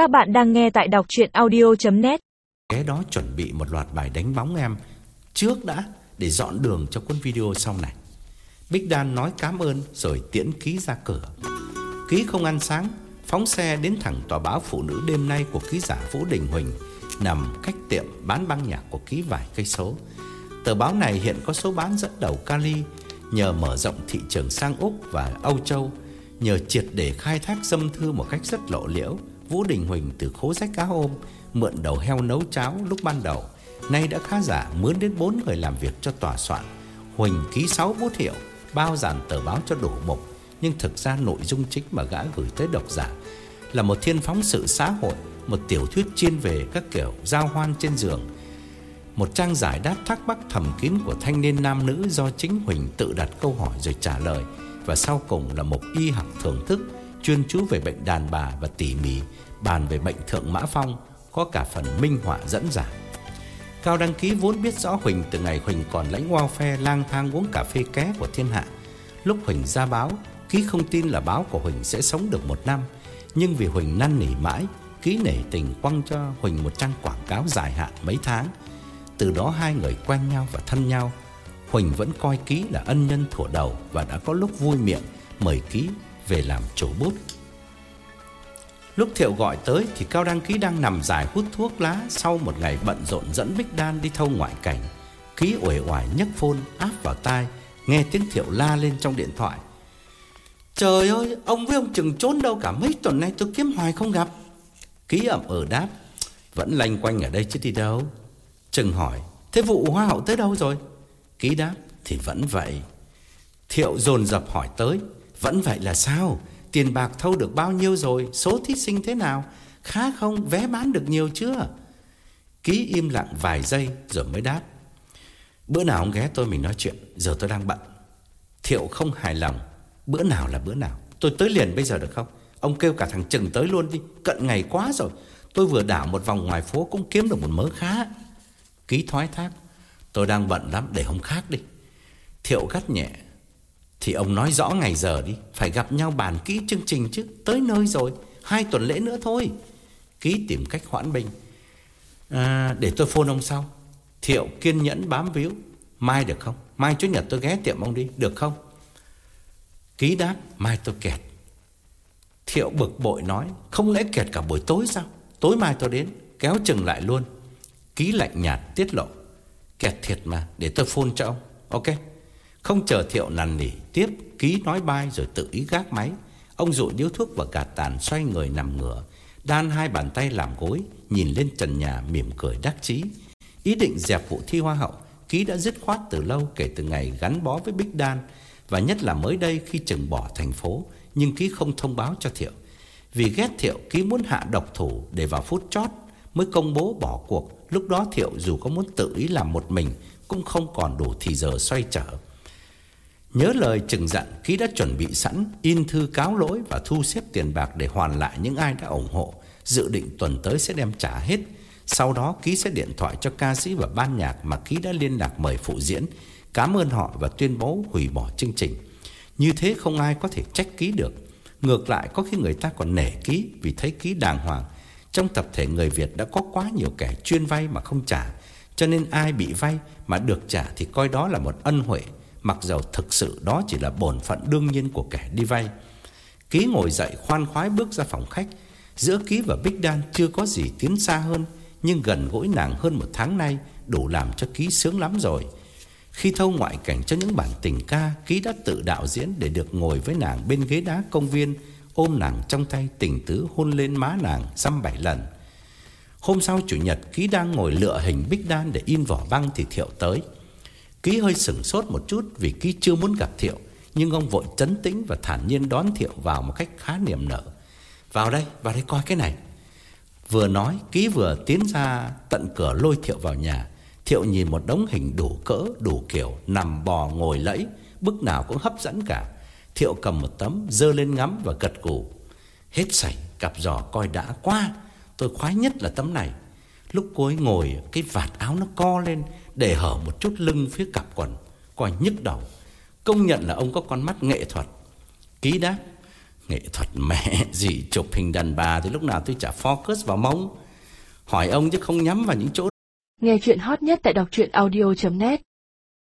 Các bạn đang nghe tại đọc chuyện audio.net Cái đó chuẩn bị một loạt bài đánh bóng em Trước đã Để dọn đường cho cuốn video sau này. Bích đan nói cảm ơn Rồi tiễn ký ra cửa. Ký không ăn sáng, Phóng xe đến thẳng tòa báo phụ nữ đêm nay Của ký giả Vũ Đình Huỳnh, Nằm cách tiệm bán băng nhạc của ký vài cây số. Tờ báo này hiện có số bán dẫn đầu Cali, Nhờ mở rộng thị trường sang Úc và Âu Châu, Nhờ triệt để khai thác dâm thư một cách rất lộ liễu. Vũ Đình Huỳnh từ khố rách cá ôm Mượn đầu heo nấu cháo lúc ban đầu. Nay đã khá giả, mướn đến 4 người làm việc cho tòa soạn. Huỳnh ký 6 bút hiệu, Bao dàn tờ báo cho đủ mục. Nhưng thực ra nội dung chính mà gã gửi tới độc giả Là một thiên phóng sự xã hội, Một tiểu thuyết chuyên về các kiểu giao hoan trên giường. Một trang giải đáp thắc mắc thầm kín của thanh niên nam nữ Do chính Huỳnh tự đặt câu hỏi rồi trả lời. Và sau cùng là một y học thưởng thức. Chuyên chú về bệnh đàn bà và tỉ mỉ Bàn về bệnh thượng mã phong Có cả phần minh họa dẫn giải Cao đăng ký vốn biết rõ Huỳnh từ ngày Huỳnh còn lãnh wow phe lang thang uống cà phê ké của thiên hạ. Lúc Huỳnh ra báo, ký không tin là báo của Huỳnh sẽ sống được một năm. Nhưng vì Huỳnh năn nỉ mãi, ký nể tình quăng cho Huỳnh một trang quảng cáo dài hạn mấy tháng. Từ đó hai người quen nhau và thân nhau. Huỳnh vẫn coi ký là ân nhân thủa đầu và đã có lúc vui miệng mời ký về làm chỗ bút. Lúc Thiệu gọi tới thì Cao Đăng Ký đang nằm dài hút thuốc lá sau một ngày bận rộn dẫn Bích Đan đi thâu ngoại cảnh. Ký uể oải nhấc phone áp vào tai, nghe tiếng Thiệu la lên trong điện thoại. Trời ơi, ông với ông chừng trốn đâu cả mấy tuần nay tôi kiếm hoài không gặp. Ký ẩm ở đáp, vẫn lanh quanh ở đây chứ đi đâu. Trừng hỏi, thế vụ hoa hậu tới đâu rồi? Ký đáp, thì vẫn vậy. Thiệu dồn dập hỏi tới, vẫn vậy là sao? Tiền bạc thâu được bao nhiêu rồi? Số thí sinh thế nào? Khá không? Vé bán được nhiều chưa? Ký im lặng vài giây rồi mới đáp. Bữa nào ông ghé tôi mình nói chuyện. Giờ tôi đang bận. Thiệu không hài lòng. Bữa nào là bữa nào? Tôi tới liền bây giờ được không? Ông kêu cả thằng Trừng tới luôn đi. Cận ngày quá rồi. Tôi vừa đảo một vòng ngoài phố cũng kiếm được một mớ khá. Ký thoái thác. Tôi đang bận lắm để hôm khác đi. Thiệu gắt nhẹ thì ông nói rõ ngày giờ đi Phải gặp nhau bàn kỹ chương trình chứ Tới nơi rồi Hai tuần lễ nữa thôi. Ký tìm cách hoãn binh. À, Để tôi phone ông sau. Thiệu kiên nhẫn bám víu. Mai được không? Mai chủ nhật tôi ghé tiệm ông đi Được không? Ký đáp Mai tôi kẹt. Thiệu bực bội nói Không lẽ kẹt cả buổi tối sao? Tối mai tôi đến Kéo chừng lại luôn. Ký lạnh nhạt tiết lộ. Kẹt thiệt mà Để tôi phone cho ông Ok? Không chờ Thiệu nằn nỉ, Tiếp ký nói bai rồi tự ý gác máy. Ông dụ điếu thuốc và gạt tàn xoay người nằm ngửa, Đan hai bàn tay làm gối, Nhìn lên trần nhà mỉm cười đắc chí. Ý định dẹp vụ thi hoa hậu, Ký đã dứt khoát từ lâu kể từ ngày gắn bó với Bích Đan, Và nhất là mới đây khi chừng bỏ thành phố, Nhưng Ký không thông báo cho Thiệu. Vì ghét Thiệu, Ký muốn hạ độc thủ Để vào phút chót Mới công bố bỏ cuộc. Lúc đó Thiệu dù có muốn tự ý làm một mình, Cũng không còn đủ thì giờ xoay trở. Nhớ lời chừng dặn Ký đã chuẩn bị sẵn, In thư cáo lỗi và thu xếp tiền bạc Để hoàn lại những ai đã ủng hộ. Dự định tuần tới sẽ đem trả hết. Sau đó Ký sẽ điện thoại cho ca sĩ và ban nhạc Mà Ký đã liên lạc mời phụ diễn. Cảm ơn họ và tuyên bố hủy bỏ chương trình. Như thế không ai có thể trách Ký được. Ngược lại, có khi người ta còn nể Ký Vì thấy Ký đàng hoàng. Trong tập thể người Việt đã có quá nhiều kẻ chuyên vay mà không trả, Cho nên ai bị vay mà được trả Thì coi đó là một ân huệ. Mặc dầu thực sự đó chỉ là bổn phận đương nhiên của kẻ đi vay, Ký ngồi dậy khoan khoái bước ra phòng khách, Giữa Ký và Bích Đan chưa có gì tiến xa hơn, Nhưng gần gũi nàng hơn một tháng nay Đủ làm cho Ký sướng lắm rồi. Khi thâu ngoại cảnh cho những bản tình ca, Ký đã tự đạo diễn để được ngồi với nàng bên ghế đá công viên, Ôm nàng trong tay tình tứ hôn lên má nàng xăm bảy lần. Hôm sau chủ nhật, Ký đang ngồi lựa hình Bích Đan để in vỏ băng thì Thiệu tới. Ký hơi sửng sốt một chút vì Ký chưa muốn gặp Thiệu Nhưng ông vội chấn tĩnh và thản nhiên đón Thiệu vào một cách khá niềm nở. Vào đây, vào đây coi cái này. Vừa nói Ký vừa tiến ra tận cửa lôi Thiệu vào nhà. Thiệu nhìn một đống hình đủ cỡ, đủ kiểu Nằm bò ngồi lẫy Bức nào cũng hấp dẫn cả. Thiệu cầm một tấm dơ lên ngắm và gật gù. Hết sảy cặp giò coi đã quá. Tôi khoái nhất là tấm này. Lúc cô ấy ngồi Cái vạt áo nó co lên để hở một chút lưng phía cặp quần Coi nhức đầu. Công nhận là ông có con mắt nghệ thuật. Ký đáp, Nghệ thuật mẹ gì chụp hình đàn bà thì lúc nào tôi chả focus vào mông. Hỏi ông chứ không nhắm vào những chỗ Nghe chuyện hot nhất tại đọc truyện audio.net